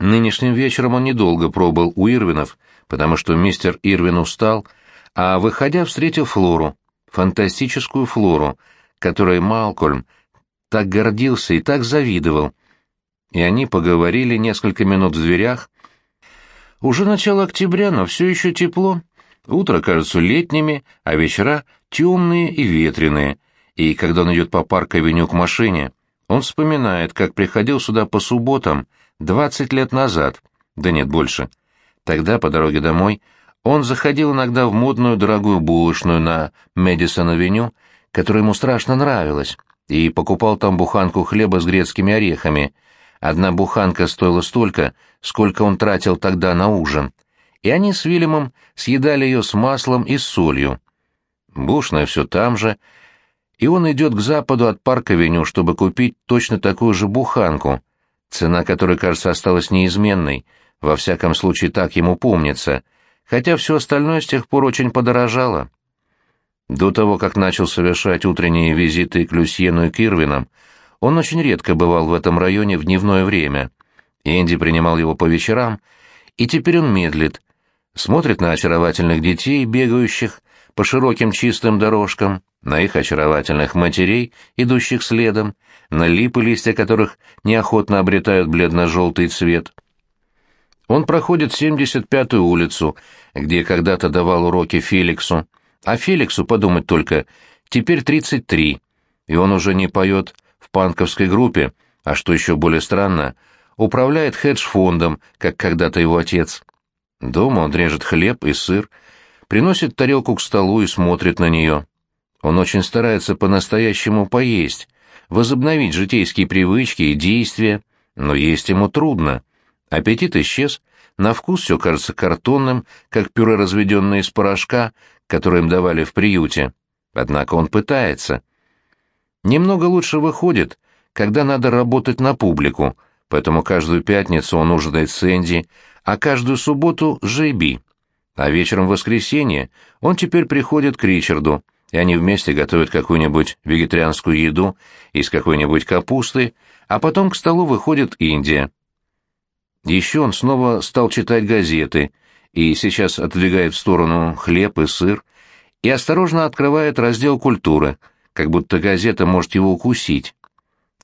Нынешним вечером он недолго пробыл у Ирвинов, потому что мистер Ирвин устал, а, выходя, встретил Флору, фантастическую Флору, которой Малкольм так гордился и так завидовал. И они поговорили несколько минут в дверях. Уже начало октября, но все еще тепло. Утро кажется летними, а вечера темные и ветреные. И когда он идет по парк-авеню к машине, он вспоминает, как приходил сюда по субботам двадцать лет назад, да нет больше. Тогда, по дороге домой, он заходил иногда в модную дорогую булочную на Мэдисон-авеню, которая ему страшно нравилась, и покупал там буханку хлеба с грецкими орехами. Одна буханка стоила столько, сколько он тратил тогда на ужин. И они с Вильямом съедали ее с маслом и с солью. Бушная все там же, и он идет к западу от парка-авеню, чтобы купить точно такую же буханку, цена которой, кажется, осталась неизменной, во всяком случае так ему помнится, хотя все остальное с тех пор очень подорожало. До того, как начал совершать утренние визиты к Люсьену и Кирвинам, он очень редко бывал в этом районе в дневное время. Энди принимал его по вечерам, и теперь он медлит, смотрит на очаровательных детей, бегающих по широким чистым дорожкам, на их очаровательных матерей, идущих следом, на липы, листья которых неохотно обретают бледно-желтый цвет. Он проходит 75-ю улицу, где когда-то давал уроки Феликсу, а Феликсу, подумать только, теперь 33, и он уже не поет в панковской группе, а что еще более странно, управляет хедж-фондом, как когда-то его отец. Дома он режет хлеб и сыр, приносит тарелку к столу и смотрит на нее. Он очень старается по-настоящему поесть, возобновить житейские привычки и действия, но есть ему трудно. Аппетит исчез, на вкус все кажется картонным, как пюре, разведенное из порошка, которое им давали в приюте. Однако он пытается. Немного лучше выходит, когда надо работать на публику, поэтому каждую пятницу он ужинает с Энди, а каждую субботу — с Джейби. А вечером в воскресенье он теперь приходит к Ричарду, и они вместе готовят какую-нибудь вегетарианскую еду из какой-нибудь капусты, а потом к столу выходит Индия. Еще он снова стал читать газеты, и сейчас отодвигает в сторону хлеб и сыр, и осторожно открывает раздел культуры, как будто газета может его укусить.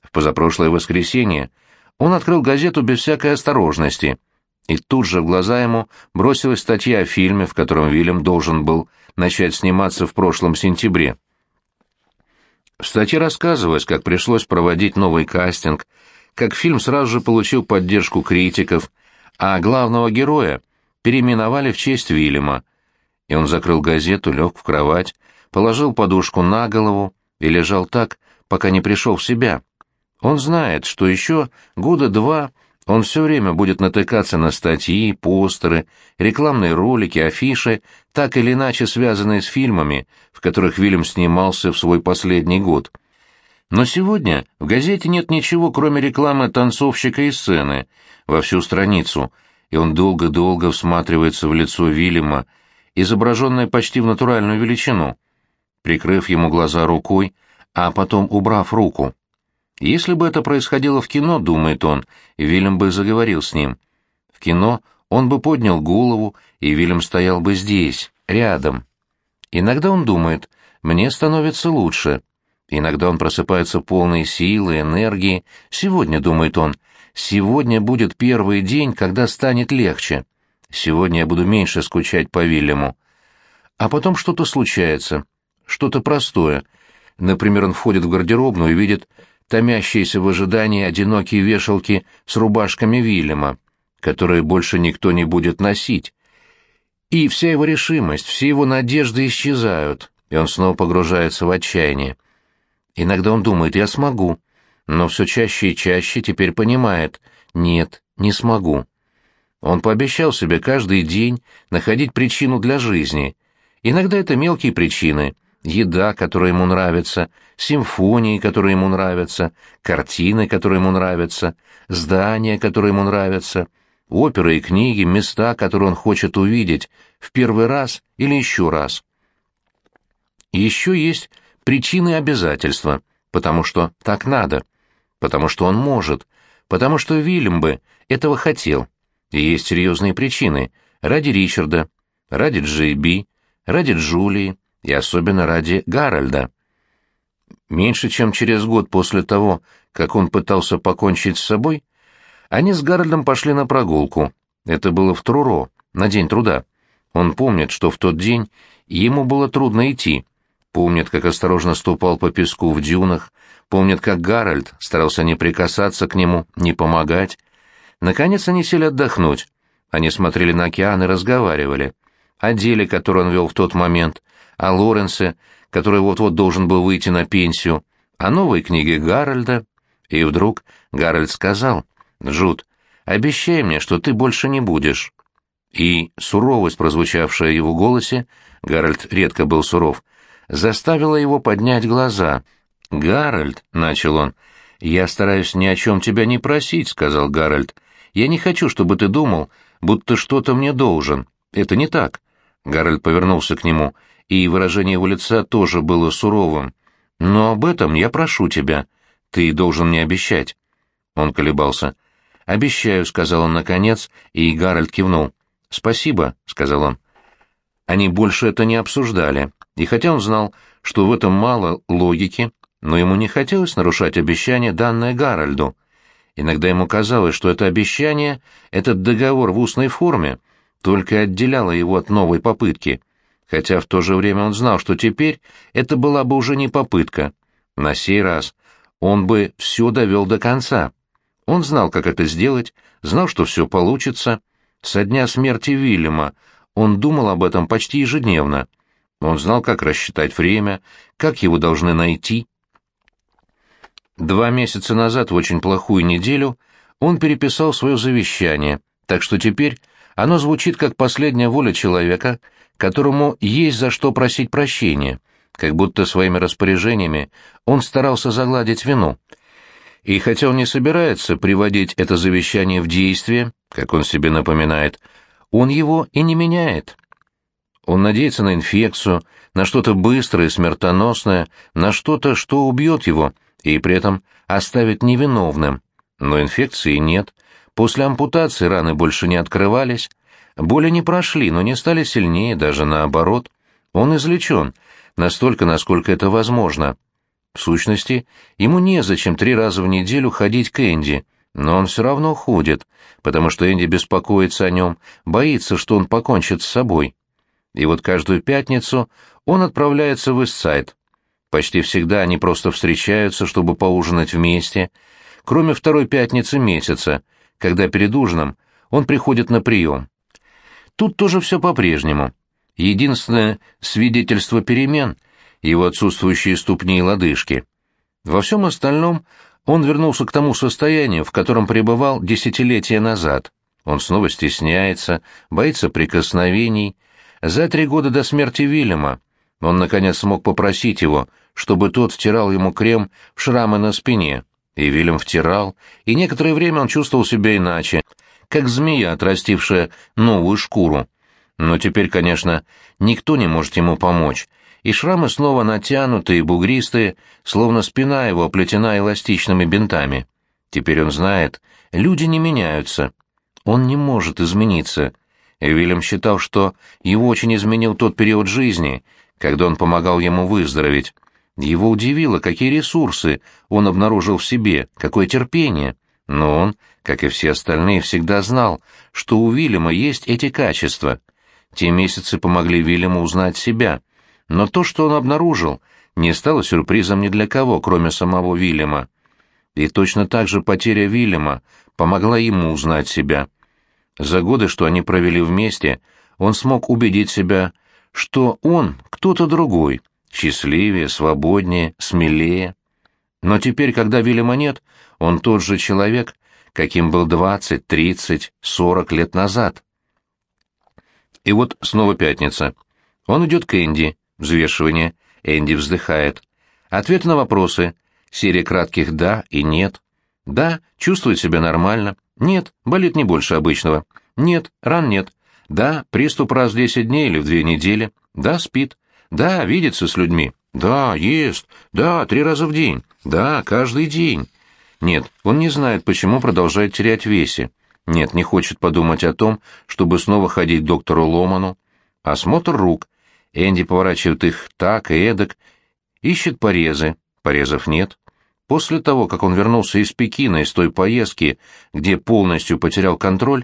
В позапрошлое воскресенье он открыл газету без всякой осторожности, и тут же в глаза ему бросилась статья о фильме, в котором Вильям должен был начать сниматься в прошлом сентябре. В статье рассказывалось, как пришлось проводить новый кастинг, как фильм сразу же получил поддержку критиков, а главного героя переименовали в честь Вильяма. И он закрыл газету, лег в кровать, положил подушку на голову и лежал так, пока не пришел в себя. Он знает, что еще года два он все время будет натыкаться на статьи, постеры, рекламные ролики, афиши, так или иначе связанные с фильмами, в которых Вильям снимался в свой последний год. Но сегодня в газете нет ничего, кроме рекламы танцовщика и сцены, во всю страницу, и он долго-долго всматривается в лицо Вильяма, изображенное почти в натуральную величину, прикрыв ему глаза рукой, а потом убрав руку. Если бы это происходило в кино, думает он, Вильям бы заговорил с ним. В кино он бы поднял голову, и Вильям стоял бы здесь, рядом. Иногда он думает, мне становится лучше. Иногда он просыпается полной силы, энергии. Сегодня, думает он, сегодня будет первый день, когда станет легче. Сегодня я буду меньше скучать по Вильяму. А потом что-то случается, что-то простое. Например, он входит в гардеробную и видит томящиеся в ожидании одинокие вешалки с рубашками Вильяма, которые больше никто не будет носить. И вся его решимость, все его надежды исчезают, и он снова погружается в отчаяние. Иногда он думает «я смогу», но все чаще и чаще теперь понимает «нет, не смогу». Он пообещал себе каждый день находить причину для жизни. Иногда это мелкие причины — еда, которая ему нравится, симфонии, которые ему нравятся, картины, которые ему нравятся, здания, которые ему нравятся, оперы и книги, места, которые он хочет увидеть в первый раз или еще раз. Еще есть причины обязательства, потому что так надо, потому что он может, потому что Вильям бы этого хотел. И есть серьезные причины. Ради Ричарда, ради Джейби, ради Джулии и особенно ради Гарольда. Меньше чем через год после того, как он пытался покончить с собой, они с Гарольдом пошли на прогулку. Это было в Труро, на День труда. Он помнит, что в тот день ему было трудно идти, помнит, как осторожно ступал по песку в дюнах, помнит, как Гарольд старался не прикасаться к нему, не помогать. Наконец они сели отдохнуть. Они смотрели на океан и разговаривали. О деле, которое он вел в тот момент, о Лоренсе, который вот-вот должен был выйти на пенсию, о новой книге Гарольда. И вдруг Гарольд сказал, «Джуд, обещай мне, что ты больше не будешь». И суровость, прозвучавшая в его голосе, Гарольд редко был суров, заставила его поднять глаза. «Гарольд», — начал он, — «я стараюсь ни о чем тебя не просить», — сказал Гарольд. «Я не хочу, чтобы ты думал, будто что-то мне должен. Это не так». Гарольд повернулся к нему, и выражение его лица тоже было суровым. «Но об этом я прошу тебя. Ты должен мне обещать». Он колебался. «Обещаю», — сказал он наконец, и Гарольд кивнул. «Спасибо», — сказал он. Они больше это не обсуждали, и хотя он знал, что в этом мало логики, но ему не хотелось нарушать обещание, данное Гарольду. Иногда ему казалось, что это обещание, этот договор в устной форме, только отделяло его от новой попытки, хотя в то же время он знал, что теперь это была бы уже не попытка. На сей раз он бы все довел до конца. Он знал, как это сделать, знал, что все получится. Со дня смерти Вильяма он думал об этом почти ежедневно. Он знал, как рассчитать время, как его должны найти. Два месяца назад, в очень плохую неделю, он переписал свое завещание, так что теперь оно звучит как последняя воля человека, которому есть за что просить прощения, как будто своими распоряжениями он старался загладить вину. И хотя он не собирается приводить это завещание в действие, как он себе напоминает, он его и не меняет. Он надеется на инфекцию, на что-то быстрое, смертоносное, на что-то, что убьет его, и при этом оставит невиновным. Но инфекции нет. После ампутации раны больше не открывались. Боли не прошли, но не стали сильнее, даже наоборот. Он излечен, настолько, насколько это возможно. В сущности, ему незачем три раза в неделю ходить к Энди, но он все равно ходит, потому что Энди беспокоится о нем, боится, что он покончит с собой. И вот каждую пятницу он отправляется в Иссайд. Почти всегда они просто встречаются, чтобы поужинать вместе, кроме второй пятницы месяца, когда перед ужином он приходит на прием. Тут тоже все по-прежнему. Единственное свидетельство перемен — его отсутствующие ступни и лодыжки. Во всем остальном он вернулся к тому состоянию, в котором пребывал десятилетия назад. Он снова стесняется, боится прикосновений. За три года до смерти Вильяма он, наконец, смог попросить его, чтобы тот втирал ему крем в шрамы на спине. И Вильям втирал, и некоторое время он чувствовал себя иначе, как змея, отрастившая новую шкуру. Но теперь, конечно, никто не может ему помочь, и шрамы снова натянутые бугристые, словно спина его оплетена эластичными бинтами. Теперь он знает, люди не меняются. Он не может измениться. Вильям считал, что его очень изменил тот период жизни, когда он помогал ему выздороветь. Его удивило, какие ресурсы он обнаружил в себе, какое терпение. Но он, как и все остальные, всегда знал, что у Вильяма есть эти качества. Те месяцы помогли Вильяму узнать себя — но то, что он обнаружил, не стало сюрпризом ни для кого, кроме самого Вильяма. И точно так же потеря Вильяма помогла ему узнать себя. За годы, что они провели вместе, он смог убедить себя, что он кто-то другой, счастливее, свободнее, смелее. Но теперь, когда Вильяма нет, он тот же человек, каким был двадцать, тридцать, сорок лет назад. И вот снова пятница. Он идет к Энди, Взвешивание. Энди вздыхает. Ответы на вопросы. Серия кратких «да» и «нет». «Да» чувствует себя нормально. «Нет» болит не больше обычного. «Нет» ран нет. «Да» приступ раз в десять дней или в две недели. «Да» спит. «Да» видится с людьми. «Да» ест. «Да» три раза в день. «Да» каждый день. Нет, он не знает, почему продолжает терять весе. Нет, не хочет подумать о том, чтобы снова ходить к доктору Ломану. Осмотр рук. Энди поворачивает их так и эдак, ищет порезы. Порезов нет. После того, как он вернулся из Пекина, из той поездки, где полностью потерял контроль,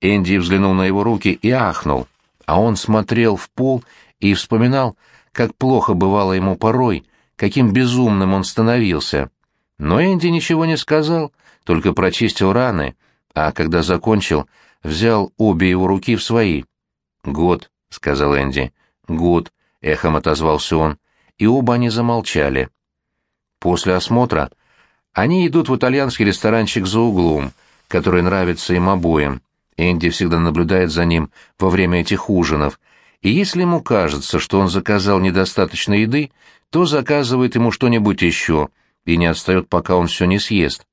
Энди взглянул на его руки и ахнул, а он смотрел в пол и вспоминал, как плохо бывало ему порой, каким безумным он становился. Но Энди ничего не сказал, только прочистил раны, а когда закончил, взял обе его руки в свои. «Год», — сказал Энди. «Год», — эхом отозвался он, и оба они замолчали. После осмотра они идут в итальянский ресторанчик за углом, который нравится им обоим. Энди всегда наблюдает за ним во время этих ужинов, и если ему кажется, что он заказал недостаточно еды, то заказывает ему что-нибудь еще и не отстает, пока он все не съест.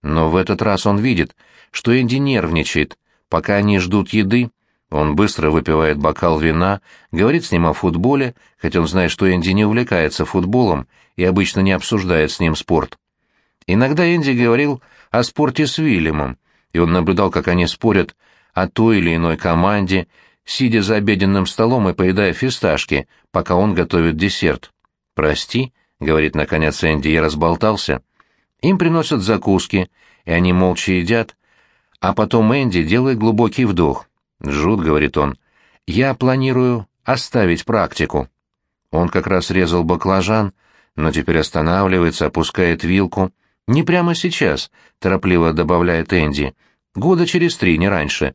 Но в этот раз он видит, что Энди нервничает. Пока они ждут еды, он быстро выпивает бокал вина, говорит с ним о футболе, хотя он знает, что Энди не увлекается футболом и обычно не обсуждает с ним спорт. Иногда Энди говорил о спорте с Уильямом, и он наблюдал, как они спорят о той или иной команде, сидя за обеденным столом и поедая фисташки, пока он готовит десерт. «Прости», — говорит наконец Энди, — «я разболтался». Им приносят закуски, и они молча едят, а потом Энди делает глубокий вдох. «Джуд», — говорит он, — «я планирую оставить практику». Он как раз резал баклажан, но теперь останавливается, опускает вилку. «Не прямо сейчас», — торопливо добавляет Энди. «Года через три, не раньше.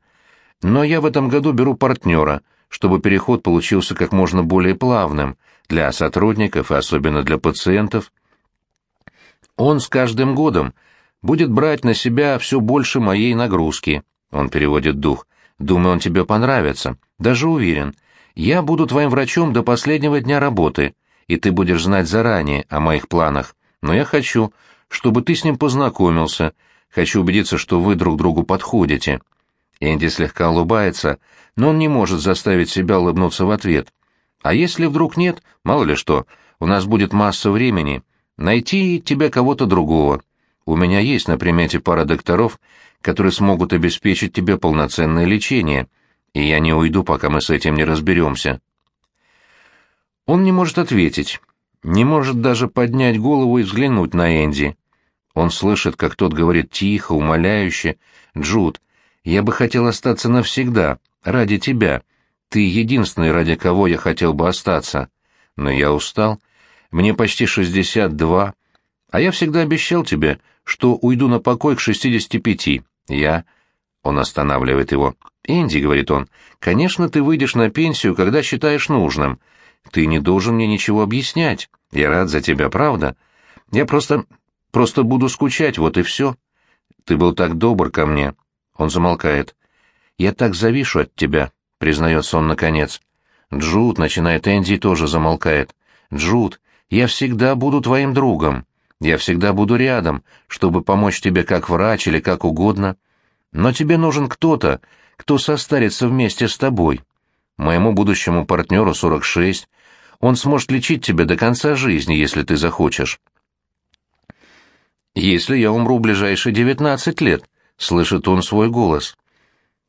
Но я в этом году беру партнера, чтобы переход получился как можно более плавным для сотрудников и особенно для пациентов. Он с каждым годом будет брать на себя все больше моей нагрузки». Он переводит дух. «Думаю, он тебе понравится. Даже уверен. Я буду твоим врачом до последнего дня работы, и ты будешь знать заранее о моих планах. Но я хочу, чтобы ты с ним познакомился. Хочу убедиться, что вы друг другу подходите». Энди слегка улыбается, но он не может заставить себя улыбнуться в ответ. «А если вдруг нет, мало ли что, у нас будет масса времени. Найти тебе кого-то другого. У меня есть на примете пара докторов, которые смогут обеспечить тебе полноценное лечение, и я не уйду, пока мы с этим не разберемся». Он не может ответить, не может даже поднять голову и взглянуть на Энди. Он слышит, как тот говорит тихо, умоляюще, «Джуд, я бы хотел остаться навсегда, ради тебя. Ты единственный, ради кого я хотел бы остаться. Но я устал. Мне почти шестьдесят два, а я всегда обещал тебе, что уйду на покой к шестидесяти пяти. Я...» Он останавливает его. «Энди», — говорит он, — «конечно, ты выйдешь на пенсию, когда считаешь нужным. Ты не должен мне ничего объяснять. Я рад за тебя, правда? Я просто... просто буду скучать, вот и все. Ты был так добр ко мне». Он замолкает. «Я так завишу от тебя», — признается он наконец. «Джуд», — начинает Энди, тоже замолкает. «Джуд, я всегда буду твоим другом. Я всегда буду рядом, чтобы помочь тебе как врач или как угодно. Но тебе нужен кто-то, кто состарится вместе с тобой. Моему будущему партнеру 46. Он сможет лечить тебя до конца жизни, если ты захочешь. Если я умру в ближайшие 19 лет, слышит он свой голос.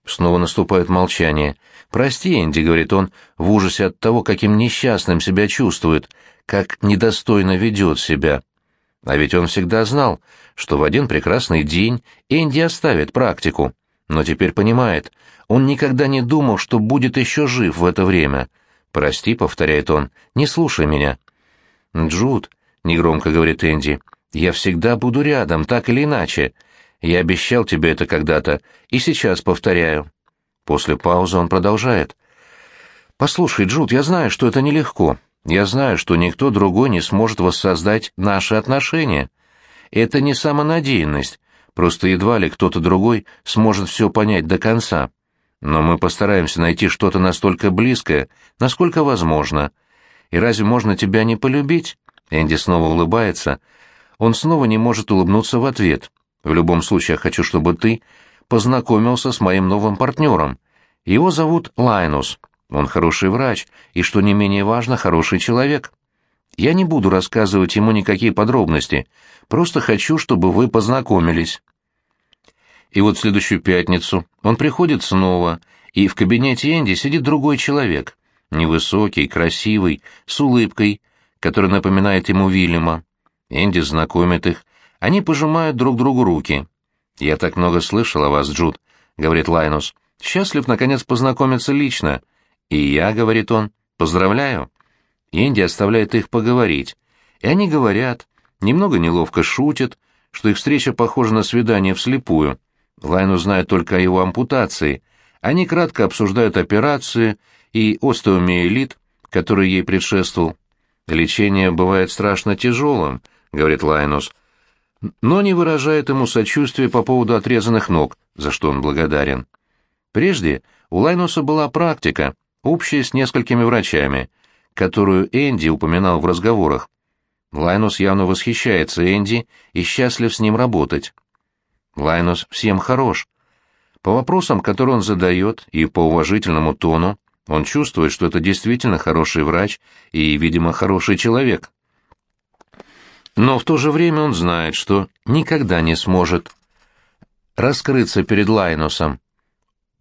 Снова наступает молчание. «Прости, Энди», — говорит он, в ужасе от того, каким несчастным себя чувствует, как недостойно ведет себя. А ведь он всегда знал, что в один прекрасный день Энди оставит практику, но теперь понимает, он никогда не думал, что будет еще жив в это время. «Прости», — повторяет он, — «не слушай меня». «Джуд», — негромко говорит Энди, — «я всегда буду рядом, так или иначе. Я обещал тебе это когда-то, и сейчас повторяю». После паузы он продолжает. «Послушай, Джуд, я знаю, что это нелегко. Я знаю, что никто другой не сможет воссоздать наши отношения. Это не самонадеянность, просто едва ли кто-то другой сможет все понять до конца. Но мы постараемся найти что-то настолько близкое, насколько возможно. И разве можно тебя не полюбить?» Энди снова улыбается. Он снова не может улыбнуться в ответ. «В любом случае, я хочу, чтобы ты познакомился с моим новым партнером. Его зовут Лайнус. Он хороший врач и, что не менее важно, хороший человек. Я не буду рассказывать ему никакие подробности, просто хочу, чтобы вы познакомились. И вот в следующую пятницу он приходит снова, и в кабинете Энди сидит другой человек, невысокий, красивый, с улыбкой, которая напоминает ему Вильяма. Энди знакомит их, они пожимают друг другу руки. «Я так много слышал о вас, Джуд», — говорит Лайнус. «Счастлив, наконец, познакомиться лично». «И я», — говорит он, — «поздравляю». Энди оставляет их поговорить. И они говорят, немного неловко шутят, что их встреча похожа на свидание вслепую. Лайну знает только о его ампутации. Они кратко обсуждают операцию и остеомиелит, который ей предшествовал. «Лечение бывает страшно тяжелым», — говорит Лайнус, но не выражает ему сочувствия по поводу отрезанных ног, за что он благодарен. Прежде у Лайнуса была практика, общая с несколькими врачами, которую Энди упоминал в разговорах. Лайнус явно восхищается Энди и счастлив с ним работать. Лайнус всем хорош. По вопросам, которые он задает, и по уважительному тону, он чувствует, что это действительно хороший врач и, видимо, хороший человек. Но в то же время он знает, что никогда не сможет раскрыться перед Лайнусом.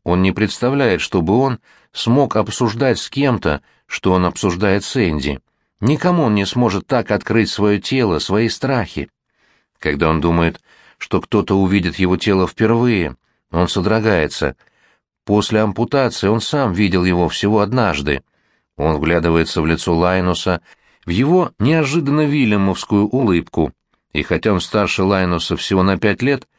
Он не представляет, чтобы он смог обсуждать с кем-то, что он обсуждает с Энди. Никому он не сможет так открыть свое тело, свои страхи. Когда он думает, что кто-то увидит его тело впервые, он содрогается. После ампутации он сам видел его всего однажды. Он вглядывается в лицо Лайнуса, в его неожиданно вильямовскую улыбку, и хотя он старше Лайнуса всего на пять лет,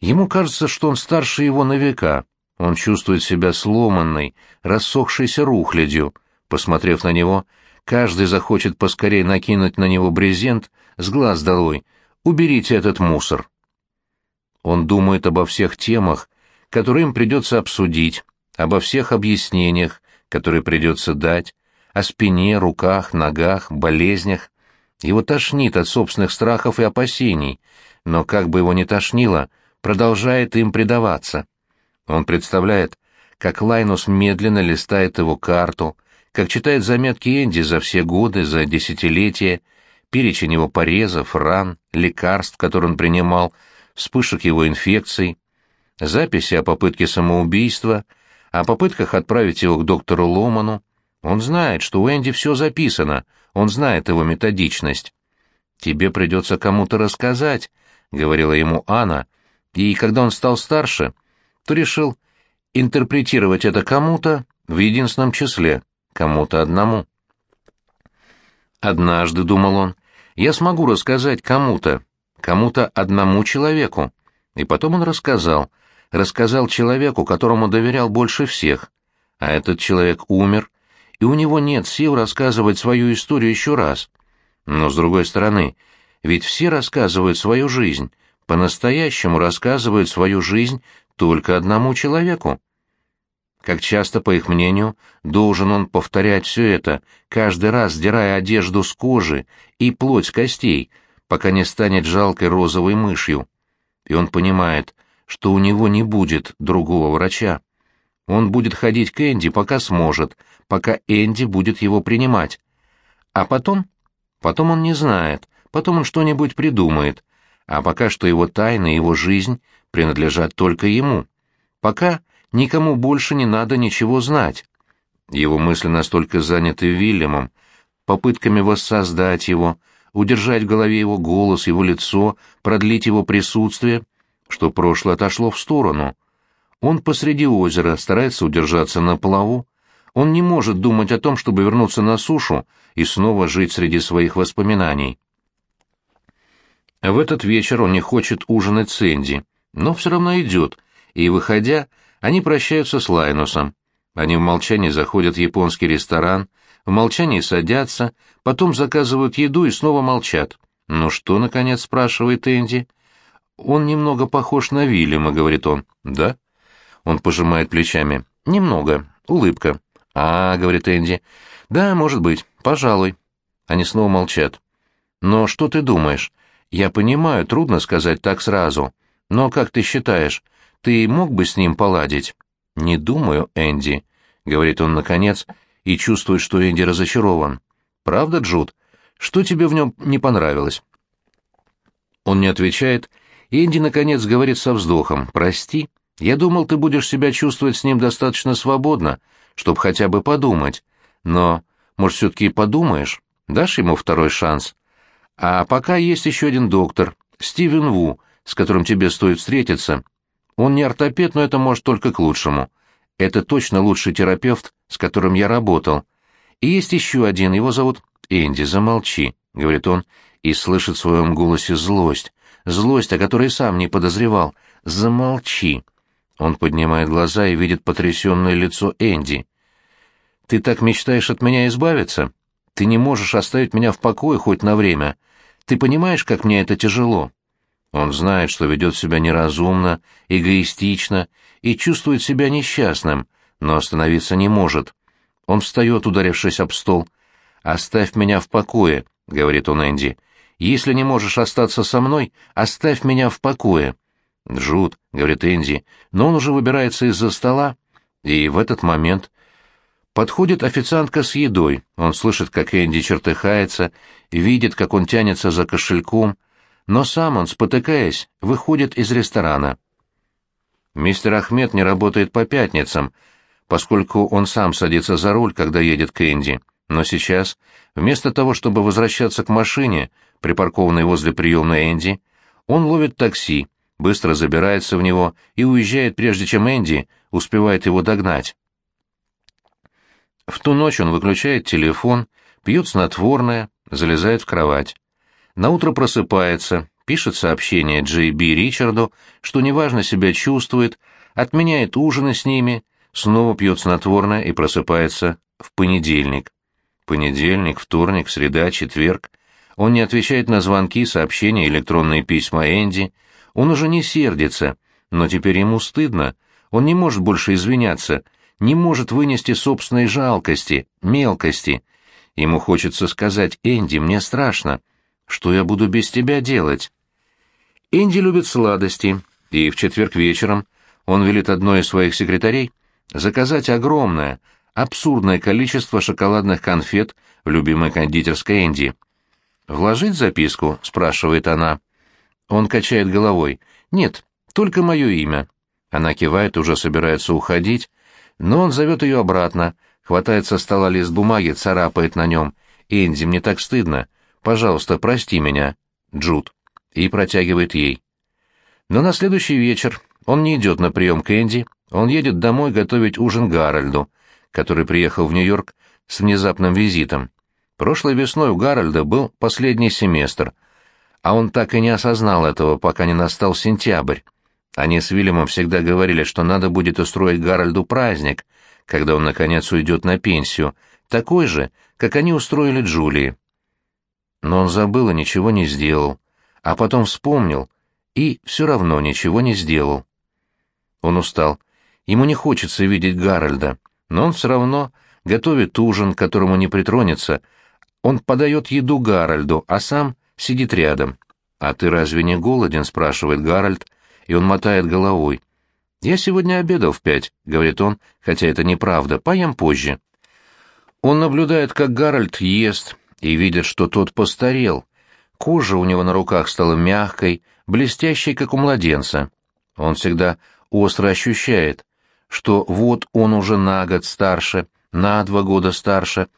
ему кажется, что он старше его на века. Он чувствует себя сломанной, рассохшейся рухлядью. Посмотрев на него, каждый захочет поскорее накинуть на него брезент с глаз долой. «Уберите этот мусор». Он думает обо всех темах, которые им придется обсудить, обо всех объяснениях, которые придется дать, о спине, руках, ногах, болезнях. Его тошнит от собственных страхов и опасений, но как бы его ни тошнило, продолжает им предаваться. Он представляет, как Лайнус медленно листает его карту, как читает заметки Энди за все годы, за десятилетия, перечень его порезов, ран, лекарств, которые он принимал, вспышек его инфекций, записи о попытке самоубийства, о попытках отправить его к доктору Ломану. Он знает, что у Энди все записано, он знает его методичность. «Тебе придется кому-то рассказать», — говорила ему Анна, и когда он стал старше, то решил интерпретировать это кому-то в единственном числе, кому-то одному. «Однажды», — думал он, — «я смогу рассказать кому-то, кому-то одному человеку». И потом он рассказал, рассказал человеку, которому доверял больше всех. А этот человек умер, и у него нет сил рассказывать свою историю еще раз. Но, с другой стороны, ведь все рассказывают свою жизнь, по-настоящему рассказывают свою жизнь только одному человеку. Как часто, по их мнению, должен он повторять все это, каждый раз сдирая одежду с кожи и плоть с костей, пока не станет жалкой розовой мышью. И он понимает, что у него не будет другого врача. Он будет ходить к Энди, пока сможет, пока Энди будет его принимать. А потом? Потом он не знает, потом он что-нибудь придумает. А пока что его тайна и его жизнь принадлежат только ему. Пока никому больше не надо ничего знать. Его мысли настолько заняты Вильямом, попытками воссоздать его, удержать в голове его голос, его лицо, продлить его присутствие, что прошлое отошло в сторону. Он посреди озера, старается удержаться на плаву. Он не может думать о том, чтобы вернуться на сушу и снова жить среди своих воспоминаний. В этот вечер он не хочет ужинать с Энди, но все равно идет, и, выходя, они прощаются с Лайнусом. Они в молчании заходят в японский ресторан, в молчании садятся, потом заказывают еду и снова молчат. «Ну что, — наконец спрашивает Энди?» «Он немного похож на Вильяма», — говорит он. «Да?» Он пожимает плечами. «Немного. Улыбка». «А, — говорит Энди. Да, может быть. Пожалуй». Они снова молчат. «Но что ты думаешь? Я понимаю, трудно сказать так сразу. Но как ты считаешь, ты мог бы с ним поладить?» «Не думаю, Энди», — говорит он наконец, и чувствует, что Энди разочарован. «Правда, Джуд? Что тебе в нем не понравилось?» Он не отвечает, и Энди, наконец, говорит со вздохом. «Прости, я думал, ты будешь себя чувствовать с ним достаточно свободно, чтобы хотя бы подумать. Но, может, все-таки подумаешь? Дашь ему второй шанс? А пока есть еще один доктор, Стивен Ву, с которым тебе стоит встретиться. Он не ортопед, но это может только к лучшему. Это точно лучший терапевт, с которым я работал. И есть еще один, его зовут Энди, замолчи, — говорит он, и слышит в своем голосе злость. Злость, о которой сам не подозревал. Замолчи. Он поднимает глаза и видит потрясенное лицо Энди. «Ты так мечтаешь от меня избавиться? Ты не можешь оставить меня в покое хоть на время. Ты понимаешь, как мне это тяжело?» Он знает, что ведет себя неразумно, эгоистично и чувствует себя несчастным, но остановиться не может. Он встает, ударившись об стол. «Оставь меня в покое», — говорит он Энди. «Если не можешь остаться со мной, оставь меня в покое». «Джуд», — говорит Энди, но он уже выбирается из-за стола, и в этот момент подходит официантка с едой. Он слышит, как Энди чертыхается, видит, как он тянется за кошельком, но сам он, спотыкаясь, выходит из ресторана. Мистер Ахмед не работает по пятницам, поскольку он сам садится за руль, когда едет к Энди. Но сейчас, вместо того, чтобы возвращаться к машине, припаркованной возле приемной Энди, он ловит такси, быстро забирается в него и уезжает, прежде чем Энди успевает его догнать. В ту ночь он выключает телефон, пьет снотворное, залезает в кровать. Наутро просыпается, пишет сообщение Джей Би Ричарду, что неважно себя чувствует, отменяет ужины с ними, снова пьет снотворное и просыпается в понедельник. Понедельник, вторник, среда, четверг. Он не отвечает на звонки, сообщения, электронные письма Энди, он уже не сердится, но теперь ему стыдно. Он не может больше извиняться, не может вынести собственной жалкости, мелкости. Ему хочется сказать «Энди, мне страшно. Что я буду без тебя делать?» Энди любит сладости, и в четверг вечером он велит одной из своих секретарей заказать огромное, абсурдное количество шоколадных конфет в любимой кондитерской Энди. «Вложить записку?» — спрашивает она. Он качает головой. «Нет, только мое имя». Она кивает, уже собирается уходить, но он зовет ее обратно, хватает со стола лист бумаги, царапает на нем. «Энди, мне так стыдно. Пожалуйста, прости меня, Джуд». И протягивает ей. Но на следующий вечер он не идет на прием к Энди, он едет домой готовить ужин Гарольду, который приехал в Нью-Йорк с внезапным визитом. Прошлой весной у Гарольда был последний семестр — а он так и не осознал этого, пока не настал сентябрь. Они с Вильямом всегда говорили, что надо будет устроить Гарольду праздник, когда он, наконец, уйдет на пенсию, такой же, как они устроили Джулии. Но он забыл и ничего не сделал, а потом вспомнил и все равно ничего не сделал. Он устал. Ему не хочется видеть Гарольда, но он все равно готовит ужин, к которому не притронется. Он подает еду Гарольду, а сам сидит рядом. «А ты разве не голоден?» — спрашивает Гарольд, и он мотает головой. «Я сегодня обедал в пять», — говорит он, хотя это неправда, поем позже. Он наблюдает, как Гарольд ест, и видит, что тот постарел. Кожа у него на руках стала мягкой, блестящей, как у младенца. Он всегда остро ощущает, что вот он уже на год старше, на два года старше,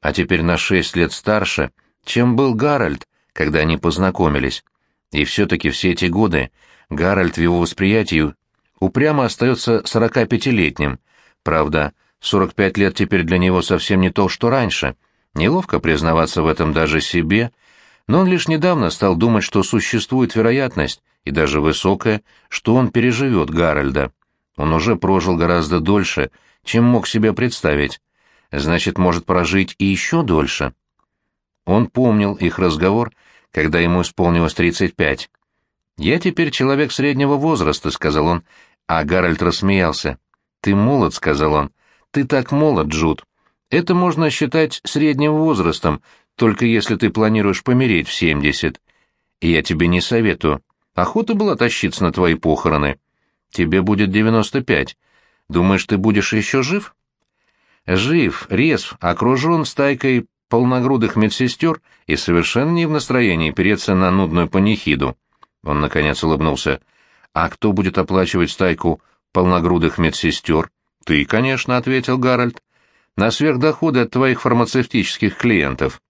а теперь на шесть лет старше, чем был Гарольд, когда они познакомились. И все-таки все эти годы Гарольд в его восприятии упрямо остается 45-летним. Правда, 45 лет теперь для него совсем не то, что раньше. Неловко признаваться в этом даже себе, но он лишь недавно стал думать, что существует вероятность, и даже высокая, что он переживет Гарольда. Он уже прожил гораздо дольше, чем мог себе представить. Значит, может прожить и еще дольше. Он помнил их разговор когда ему исполнилось 35. «Я теперь человек среднего возраста», — сказал он, а Гарольд рассмеялся. «Ты молод», — сказал он. «Ты так молод, Джуд. Это можно считать средним возрастом, только если ты планируешь помереть в 70. И я тебе не советую. Охота была тащиться на твои похороны. Тебе будет 95. Думаешь, ты будешь еще жив?» «Жив, резв, окружен стайкой полногрудых медсестер и совершенно не в настроении переться на нудную панихиду. Он, наконец, улыбнулся. «А кто будет оплачивать стайку полногрудых медсестер?» «Ты, конечно», — ответил Гарольд. «На сверхдоходы от твоих фармацевтических клиентов».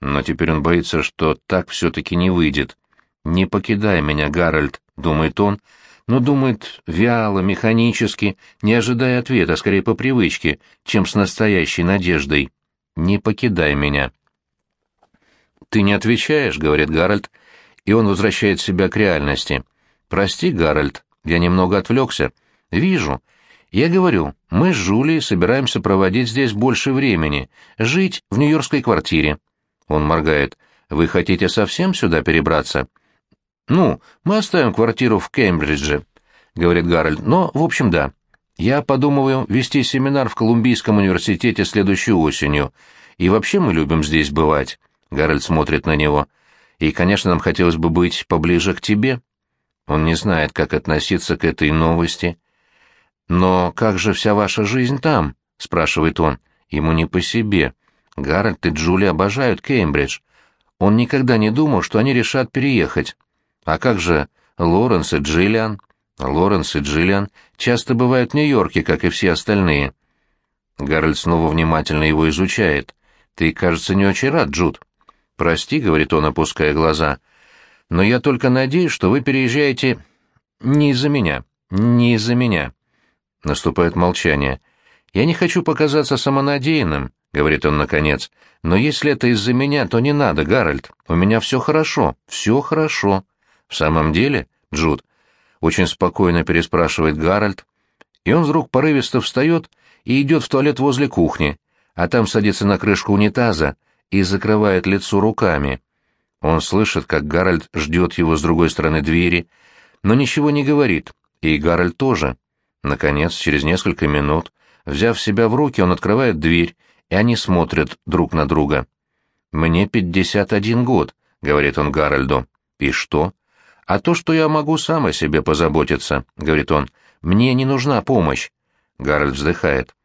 Но теперь он боится, что так все-таки не выйдет. «Не покидай меня, Гарольд», — думает он, но думает вяло, механически, не ожидая ответа, скорее по привычке, чем с настоящей надеждой. «Не покидай меня». «Ты не отвечаешь», — говорит Гарольд, и он возвращает себя к реальности. «Прости, Гарольд, я немного отвлекся. Вижу. Я говорю, мы с Джулией собираемся проводить здесь больше времени, жить в нью-йоркской квартире». Он моргает. «Вы хотите совсем сюда перебраться?» «Ну, мы оставим квартиру в Кембридже», — говорит Гарольд. «Но, в общем, да. Я подумываю вести семинар в Колумбийском университете следующей осенью. И вообще мы любим здесь бывать». Гарольд смотрит на него. «И, конечно, нам хотелось бы быть поближе к тебе». Он не знает, как относиться к этой новости. «Но как же вся ваша жизнь там?» — спрашивает он. Ему не по себе. Гарольд и Джулия обожают Кембридж. Он никогда не думал, что они решат переехать. А как же Лоренс и Джиллиан? Лоренс и Джиллиан часто бывают в Нью-Йорке, как и все остальные. Гарольд снова внимательно его изучает. «Ты, кажется, не очень рад, Джуд». «Прости», — говорит он, опуская глаза, — «но я только надеюсь, что вы переезжаете не из-за меня, не из-за меня». Наступает молчание. «Я не хочу показаться самонадеянным», — говорит он наконец, — «но если это из-за меня, то не надо, Гарольд. У меня все хорошо, все хорошо». «В самом деле, Джуд?» — очень спокойно переспрашивает Гарольд, и он вдруг порывисто встает и идет в туалет возле кухни, а там садится на крышку унитаза и закрывает лицо руками. Он слышит, как Гарольд ждет его с другой стороны двери, но ничего не говорит, и Гарольд тоже. Наконец, через несколько минут, взяв себя в руки, он открывает дверь, и они смотрят друг на друга. «Мне пятьдесят один год», — говорит он Гарольду. «И что?» «А то, что я могу сам о себе позаботиться», — говорит он. «Мне не нужна помощь». Гарольд вздыхает.